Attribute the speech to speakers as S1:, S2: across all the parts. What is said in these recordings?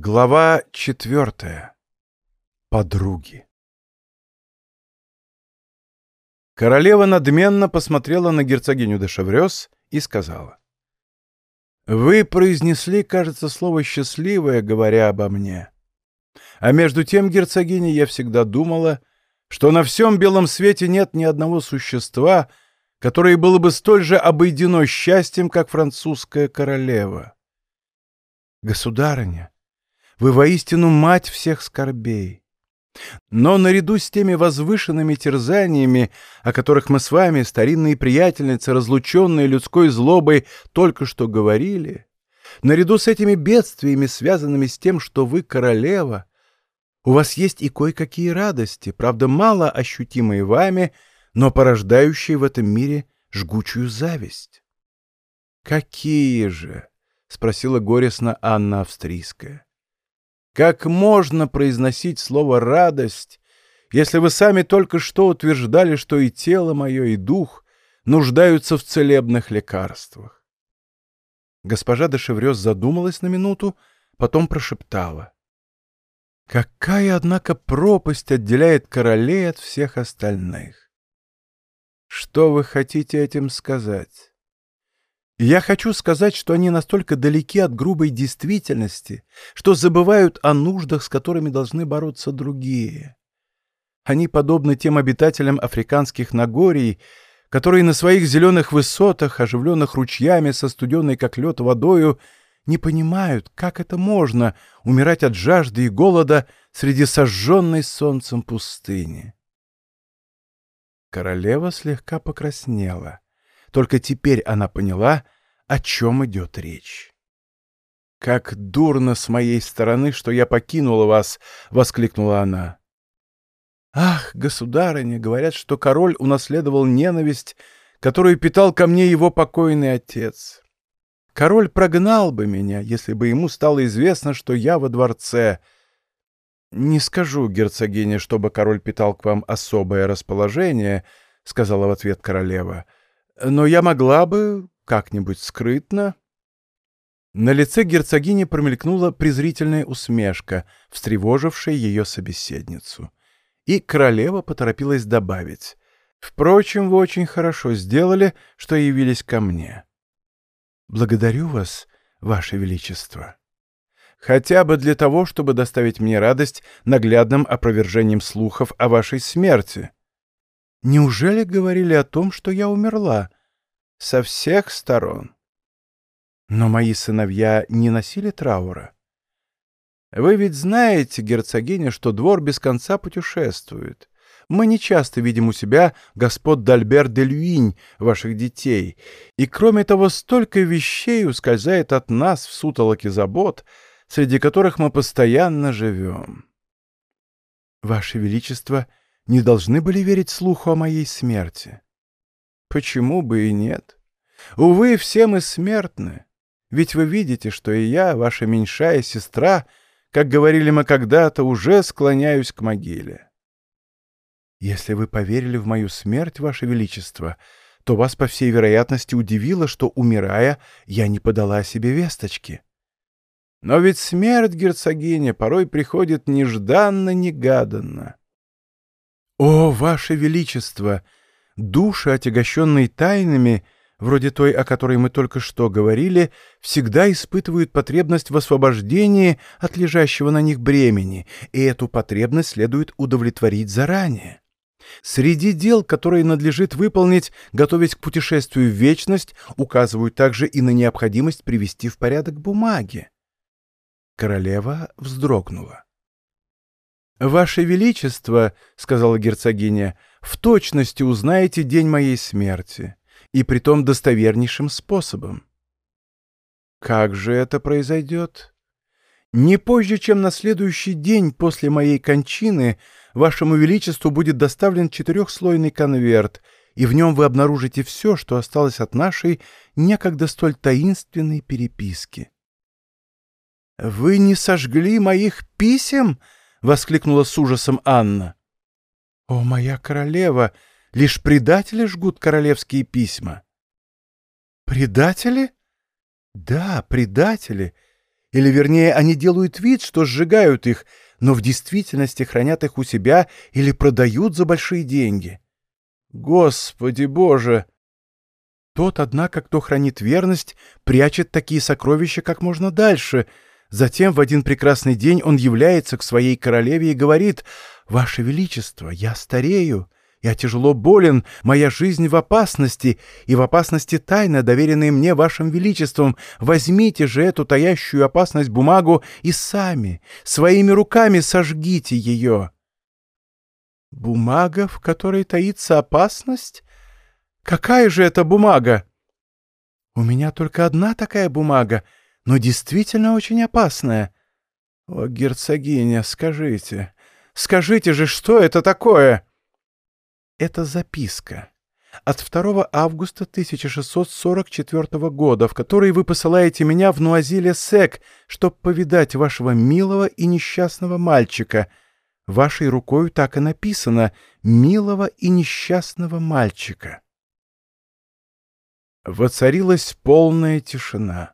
S1: Глава четвертая. Подруги. Королева надменно посмотрела на герцогиню де Шеврёс и сказала. «Вы произнесли, кажется, слово «счастливое», говоря обо мне. А между тем, герцогиня, я всегда думала, что на всем белом свете нет ни одного существа, которое было бы столь же обойдено счастьем, как французская королева. Государыня, вы воистину мать всех скорбей. Но наряду с теми возвышенными терзаниями, о которых мы с вами, старинные приятельницы, разлученные людской злобой, только что говорили, наряду с этими бедствиями, связанными с тем, что вы королева, у вас есть и кое-какие радости, правда, мало ощутимые вами, но порождающие в этом мире жгучую зависть. «Какие же?» — спросила горестно Анна Австрийская. Как можно произносить слово «радость», если вы сами только что утверждали, что и тело мое, и дух нуждаются в целебных лекарствах? Госпожа де Шеврёс задумалась на минуту, потом прошептала. Какая, однако, пропасть отделяет королей от всех остальных? Что вы хотите этим сказать? Я хочу сказать, что они настолько далеки от грубой действительности, что забывают о нуждах, с которыми должны бороться другие. Они подобны тем обитателям африканских Нагорий, которые на своих зеленых высотах, оживленных ручьями со студенной как лед водою, не понимают, как это можно умирать от жажды и голода среди сожженной солнцем пустыни. Королева слегка покраснела. Только теперь она поняла, о чем идет речь. «Как дурно с моей стороны, что я покинула вас!» — воскликнула она. «Ах, государыня, говорят, что король унаследовал ненависть, которую питал ко мне его покойный отец. Король прогнал бы меня, если бы ему стало известно, что я во дворце. Не скажу, герцогине, чтобы король питал к вам особое расположение, — сказала в ответ королева, — но я могла бы как-нибудь скрытно...» На лице герцогини промелькнула презрительная усмешка, встревожившая ее собеседницу. И королева поторопилась добавить. «Впрочем, вы очень хорошо сделали, что явились ко мне. Благодарю вас, ваше величество. Хотя бы для того, чтобы доставить мне радость наглядным опровержением слухов о вашей смерти». Неужели говорили о том, что я умерла? Со всех сторон. Но мои сыновья не носили траура. Вы ведь знаете, герцогиня, что двор без конца путешествует. Мы не часто видим у себя господ Дальбер де Люинь, ваших детей, и кроме того столько вещей ускользает от нас в сутолоке забот, среди которых мы постоянно живем. Ваше Величество — не должны были верить слуху о моей смерти. Почему бы и нет? Увы, все мы смертны. Ведь вы видите, что и я, ваша меньшая сестра, как говорили мы когда-то, уже склоняюсь к могиле. Если вы поверили в мою смерть, ваше величество, то вас, по всей вероятности, удивило, что, умирая, я не подала себе весточки. Но ведь смерть, герцогиня, порой приходит нежданно-негаданно. «О, Ваше Величество! Души, отягощенные тайнами, вроде той, о которой мы только что говорили, всегда испытывают потребность в освобождении от лежащего на них бремени, и эту потребность следует удовлетворить заранее. Среди дел, которые надлежит выполнить, готовясь к путешествию в вечность, указывают также и на необходимость привести в порядок бумаги. Королева вздрогнула. «Ваше Величество», — сказала герцогиня, — «в точности узнаете день моей смерти, и притом достовернейшим способом». «Как же это произойдет?» «Не позже, чем на следующий день после моей кончины Вашему Величеству будет доставлен четырехслойный конверт, и в нем вы обнаружите все, что осталось от нашей некогда столь таинственной переписки». «Вы не сожгли моих писем?» — воскликнула с ужасом Анна. «О, моя королева! Лишь предатели жгут королевские письма!» «Предатели?» «Да, предатели. Или, вернее, они делают вид, что сжигают их, но в действительности хранят их у себя или продают за большие деньги. Господи Боже! Тот, однако, кто хранит верность, прячет такие сокровища как можно дальше. Затем в один прекрасный день он является к своей королеве и говорит «Ваше Величество, я старею». Я тяжело болен, моя жизнь в опасности, и в опасности тайна, доверенная мне вашим величеством. Возьмите же эту таящую опасность бумагу и сами, своими руками сожгите ее». «Бумага, в которой таится опасность? Какая же это бумага?» «У меня только одна такая бумага, но действительно очень опасная». «О, герцогиня, скажите, скажите же, что это такое?» Это записка от 2 августа 1644 года, в которой вы посылаете меня в Нуазиле-Сек, чтобы повидать вашего милого и несчастного мальчика. Вашей рукой так и написано «милого и несчастного мальчика». Воцарилась полная тишина.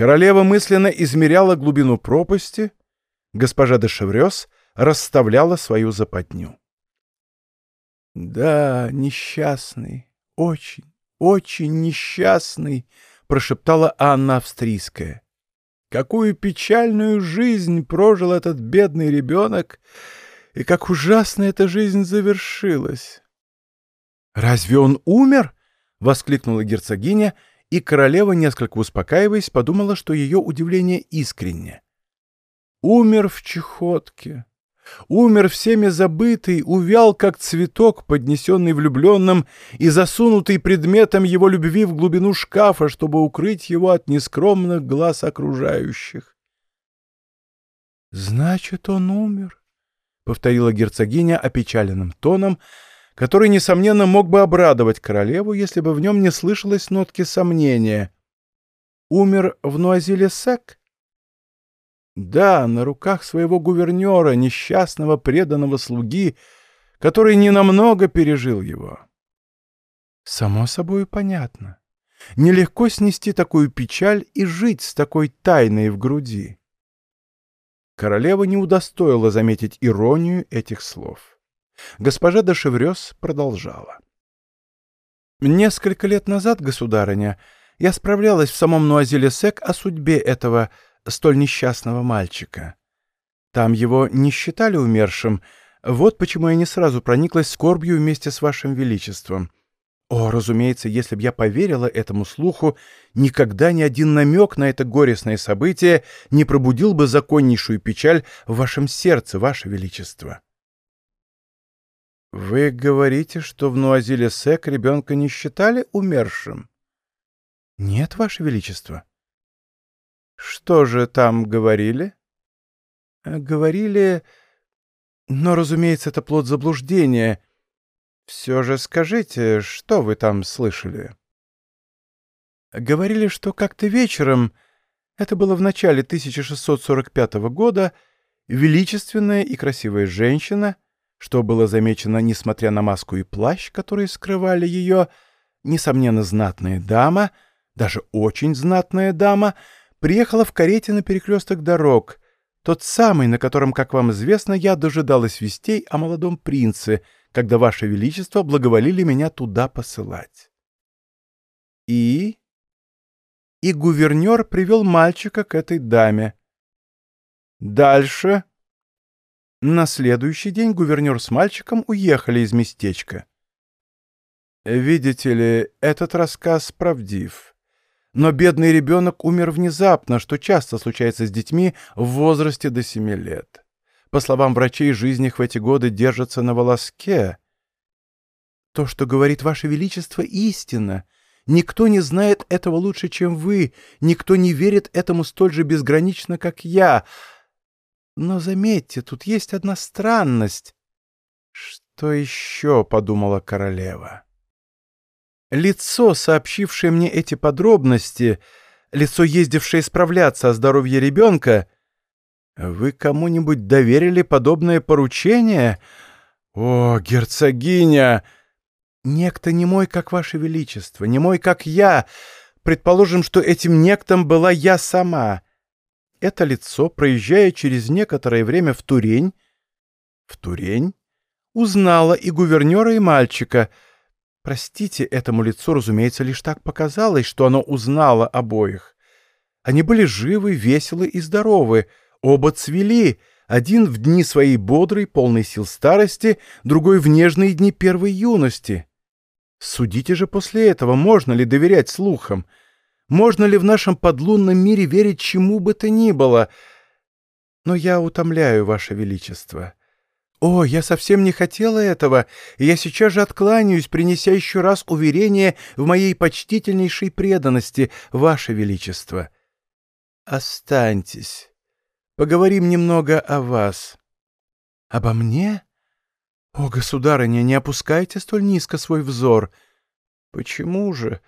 S1: Королева мысленно измеряла глубину пропасти, госпожа де Шеврёс расставляла свою западню. «Да, несчастный, очень, очень несчастный», — прошептала Анна Австрийская. «Какую печальную жизнь прожил этот бедный ребенок, и как ужасно эта жизнь завершилась!» «Разве он умер?» — воскликнула герцогиня, и королева, несколько успокаиваясь, подумала, что ее удивление искренне. «Умер в чехотке умер всеми забытый, увял, как цветок, поднесенный влюбленным и засунутый предметом его любви в глубину шкафа, чтобы укрыть его от нескромных глаз окружающих. «Значит, он умер», — повторила герцогиня опечаленным тоном, который, несомненно, мог бы обрадовать королеву, если бы в нем не слышалось нотки сомнения. «Умер в Нуазиле-Сек?» Да, на руках своего гувернера, несчастного преданного слуги, который ненамного пережил его. Само собой понятно. Нелегко снести такую печаль и жить с такой тайной в груди. Королева не удостоила заметить иронию этих слов. Госпожа де Шеврёс продолжала. «Несколько лет назад, государыня, я справлялась в самом Нуазиле-Сек о судьбе этого столь несчастного мальчика. Там его не считали умершим, вот почему я не сразу прониклась скорбью вместе с вашим величеством. О, разумеется, если б я поверила этому слуху, никогда ни один намек на это горестное событие не пробудил бы законнейшую печаль в вашем сердце, ваше величество. Вы говорите, что в Нуазиле-Сек ребенка не считали умершим? Нет, ваше величество. Что же там говорили? Э, говорили... Но, разумеется, это плод заблуждения. Все же скажите, что вы там слышали? Говорили, что как-то вечером, это было в начале 1645 года, величественная и красивая женщина, что было замечено, несмотря на маску и плащ, которые скрывали ее, несомненно, знатная дама, даже очень знатная дама — приехала в карете на перекресток дорог, тот самый, на котором, как вам известно, я дожидалась вестей о молодом принце, когда Ваше Величество благоволили меня туда посылать. И... И гувернер привел мальчика к этой даме. Дальше... На следующий день гувернер с мальчиком уехали из местечка. Видите ли, этот рассказ правдив. Но бедный ребенок умер внезапно, что часто случается с детьми в возрасте до семи лет. По словам врачей, жизнь их в эти годы держится на волоске. То, что говорит Ваше Величество, истина. Никто не знает этого лучше, чем вы, никто не верит этому столь же безгранично, как я. Но заметьте, тут есть одна странность. «Что еще?» — подумала королева. Лицо, сообщившее мне эти подробности, лицо, ездившее справляться о здоровье ребенка, вы кому-нибудь доверили подобное поручение? О, герцогиня! Некто не мой, как ваше величество, не мой, как я, Предположим, что этим нектом была я сама. Это лицо, проезжая через некоторое время в Турень... В Турень? Узнала и гувернера, и мальчика. Простите, этому лицу, разумеется, лишь так показалось, что оно узнало обоих. Они были живы, веселы и здоровы. Оба цвели, один в дни своей бодрой, полной сил старости, другой в нежные дни первой юности. Судите же после этого, можно ли доверять слухам? Можно ли в нашем подлунном мире верить чему бы то ни было? Но я утомляю, Ваше Величество. О, я совсем не хотела этого, и я сейчас же откланяюсь, принеся еще раз уверение в моей почтительнейшей преданности, Ваше Величество. Останьтесь. Поговорим немного о вас. Обо мне? О, государыня, не опускайте столь низко свой взор. Почему же?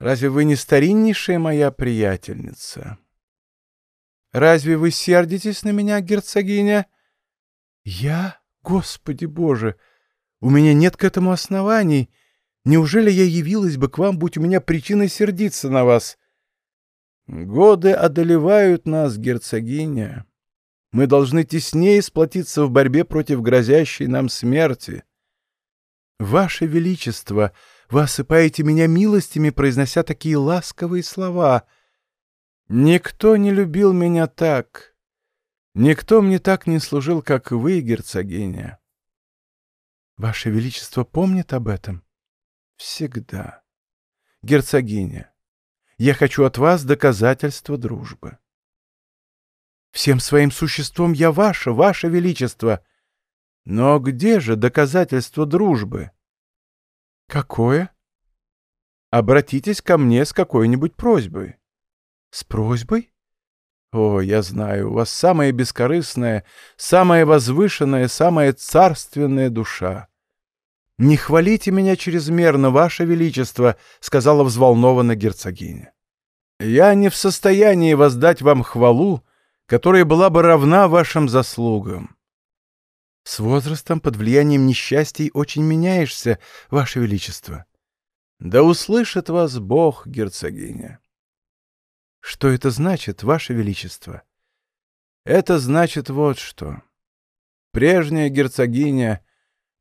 S1: Разве вы не стариннейшая моя приятельница? Разве вы сердитесь на меня, герцогиня? Я? Господи Боже! У меня нет к этому оснований. Неужели я явилась бы к вам, будь у меня причина сердиться на вас? Годы одолевают нас, герцогиня. Мы должны теснее сплотиться в борьбе против грозящей нам смерти. Ваше Величество, вы осыпаете меня милостями, произнося такие ласковые слова. Никто не любил меня так. Никто мне так не служил, как вы, герцогиня. Ваше Величество помнит об этом? Всегда. Герцогиня, я хочу от вас доказательства дружбы. Всем своим существом я ваше, ваше величество. Но где же доказательство дружбы? Какое? Обратитесь ко мне с какой-нибудь просьбой. С просьбой? О, я знаю, у вас самая бескорыстная, самая возвышенная, самая царственная душа. «Не хвалите меня чрезмерно, Ваше Величество», — сказала взволнованно герцогиня. «Я не в состоянии воздать вам хвалу, которая была бы равна вашим заслугам. С возрастом под влиянием несчастий очень меняешься, Ваше Величество. Да услышит вас Бог, герцогиня». «Что это значит, Ваше Величество?» «Это значит вот что. Прежняя герцогиня —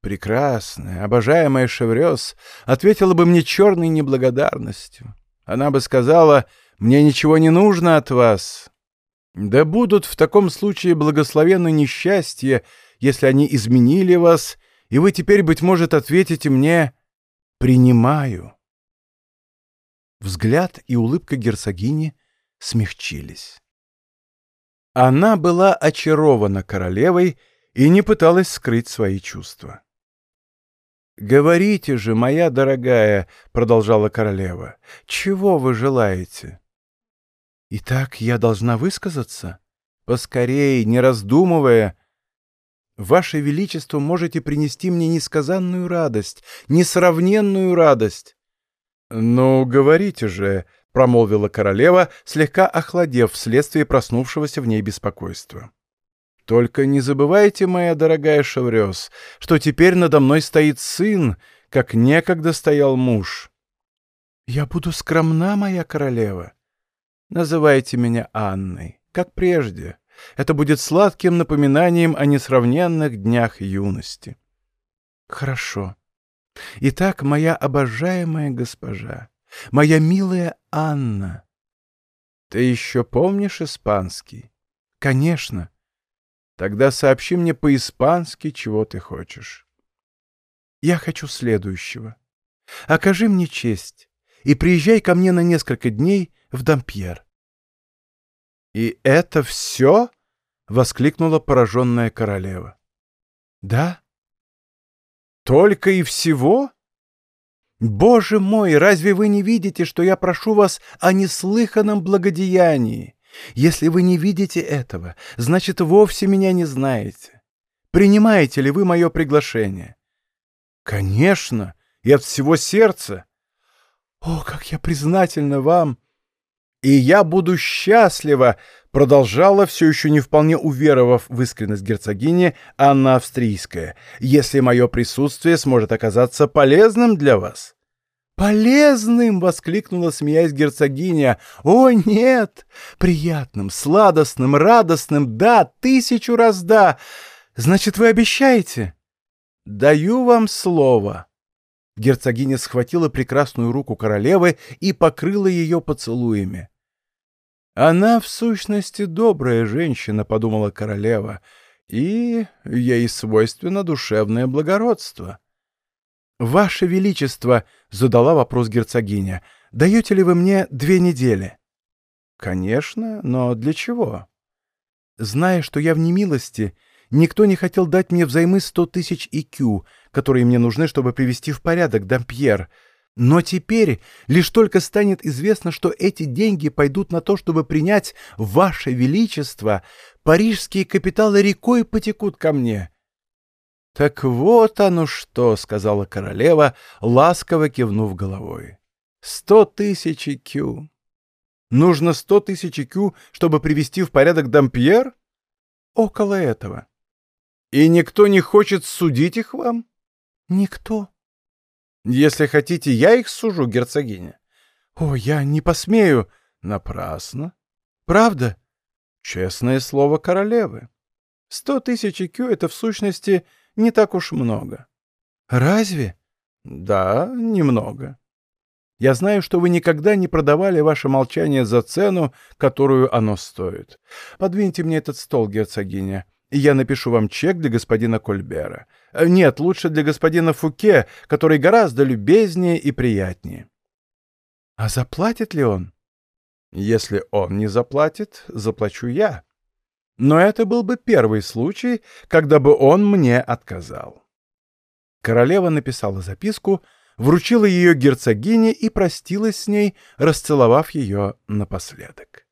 S1: Прекрасная, обожаемая Шеврёс ответила бы мне черной неблагодарностью. Она бы сказала, мне ничего не нужно от вас. Да будут в таком случае благословенны несчастья, если они изменили вас, и вы теперь, быть может, ответите мне «принимаю». Взгляд и улыбка герцогини смягчились. Она была очарована королевой и не пыталась скрыть свои чувства. «Говорите же, моя дорогая», — продолжала королева, — «чего вы желаете?» «Итак, я должна высказаться?» «Поскорей, не раздумывая». «Ваше Величество можете принести мне несказанную радость, несравненную радость». «Ну, говорите же», — промолвила королева, слегка охладев вследствие проснувшегося в ней беспокойства. Только не забывайте, моя дорогая Шеврёс, что теперь надо мной стоит сын, как некогда стоял муж. Я буду скромна, моя королева. Называйте меня Анной, как прежде. Это будет сладким напоминанием о несравненных днях юности. Хорошо. Итак, моя обожаемая госпожа, моя милая Анна. Ты еще помнишь испанский? Конечно. Тогда сообщи мне по-испански, чего ты хочешь. Я хочу следующего. Окажи мне честь и приезжай ко мне на несколько дней в Дампьер. «И это все?» — воскликнула пораженная королева. «Да». «Только и всего?» «Боже мой, разве вы не видите, что я прошу вас о неслыханном благодеянии? Если вы не видите этого, значит, вовсе меня не знаете. Принимаете ли вы мое приглашение? Конечно, и от всего сердца. О, как я признательна вам! И я буду счастлива, продолжала, все еще не вполне уверовав в искренность герцогини, Анна Австрийская, если мое присутствие сможет оказаться полезным для вас. «Полезным!» — воскликнула, смеясь герцогиня. «О, нет! Приятным, сладостным, радостным, да, тысячу раз да! Значит, вы обещаете?» «Даю вам слово!» Герцогиня схватила прекрасную руку королевы и покрыла ее поцелуями. «Она, в сущности, добрая женщина», — подумала королева, — «и ей свойственно душевное благородство». «Ваше Величество», — задала вопрос герцогиня, — «даете ли вы мне две недели?» «Конечно, но для чего?» «Зная, что я в немилости, никто не хотел дать мне взаймы сто тысяч икю, которые мне нужны, чтобы привести в порядок Дампьер. Но теперь лишь только станет известно, что эти деньги пойдут на то, чтобы принять Ваше Величество, парижские капиталы рекой потекут ко мне». «Так вот оно что», — сказала королева, ласково кивнув головой. «Сто тысяч кю. Нужно сто тысяч кю, чтобы привести в порядок Дампьер? Около этого. И никто не хочет судить их вам? Никто. Если хотите, я их сужу, герцогиня. О, я не посмею. Напрасно. Правда? Честное слово королевы. Сто тысяч кю — это в сущности не так уж много. Разве? Да, немного. Я знаю, что вы никогда не продавали ваше молчание за цену, которую оно стоит. Подвиньте мне этот стол, герцогиня, я напишу вам чек для господина Кольбера. Э, нет, лучше для господина Фуке, который гораздо любезнее и приятнее. А заплатит ли он? Если он не заплатит, заплачу я но это был бы первый случай, когда бы он мне отказал. Королева написала записку, вручила ее герцогине и простилась с ней, расцеловав ее напоследок.